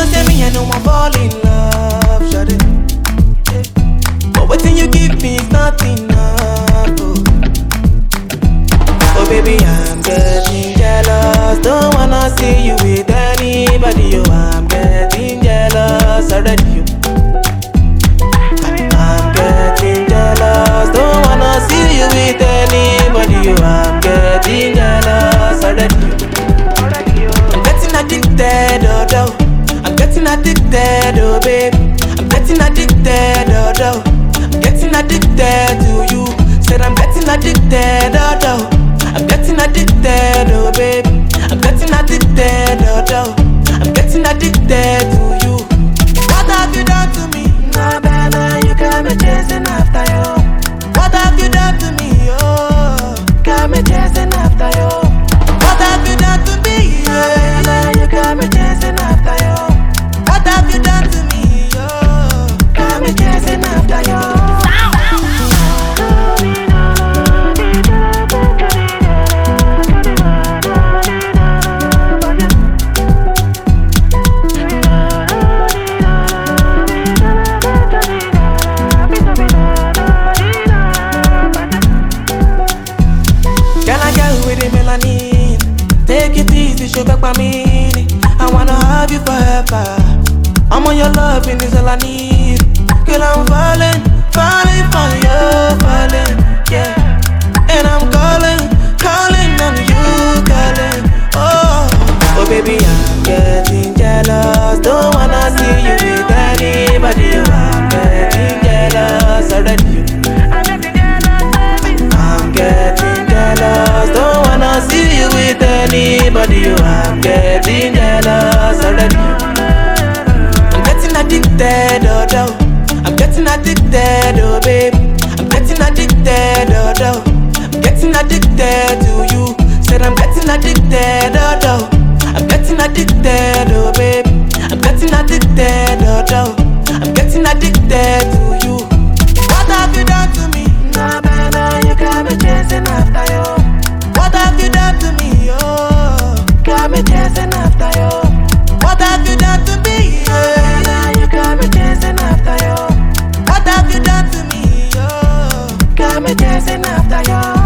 don't tell me I know I'm falling in love, shawty. Yeah. But what you give me is not enough. Oh. oh, baby, I'm getting jealous. Don't wanna see you with anybody. Oh, I'm getting jealous already. Oh. I'm getting jealous. Don't wanna see you with anybody. Oh, I'm getting jealous already. I'm getting addicted, oh, no getting addicted, oh babe. I'm getting addicted, oh no. I'm getting addicted to you. Said I'm getting addicted, oh no. I'm getting addicted, oh babe. I'm getting addicted, oh no. I'm getting addicted to you. Easy, sugar by me. I wanna have you forever. I'm on your loving is all I need. Girl, I'm falling addicted, oh, no. I'm getting addicted, oh, baby. I'm getting addicted, oh, no. I'm getting addicted to you. Said I'm getting addicted, oh, no. I'm getting addicted, oh, baby. I'm getting addicted, oh, no. I'm getting addicted chasing after you.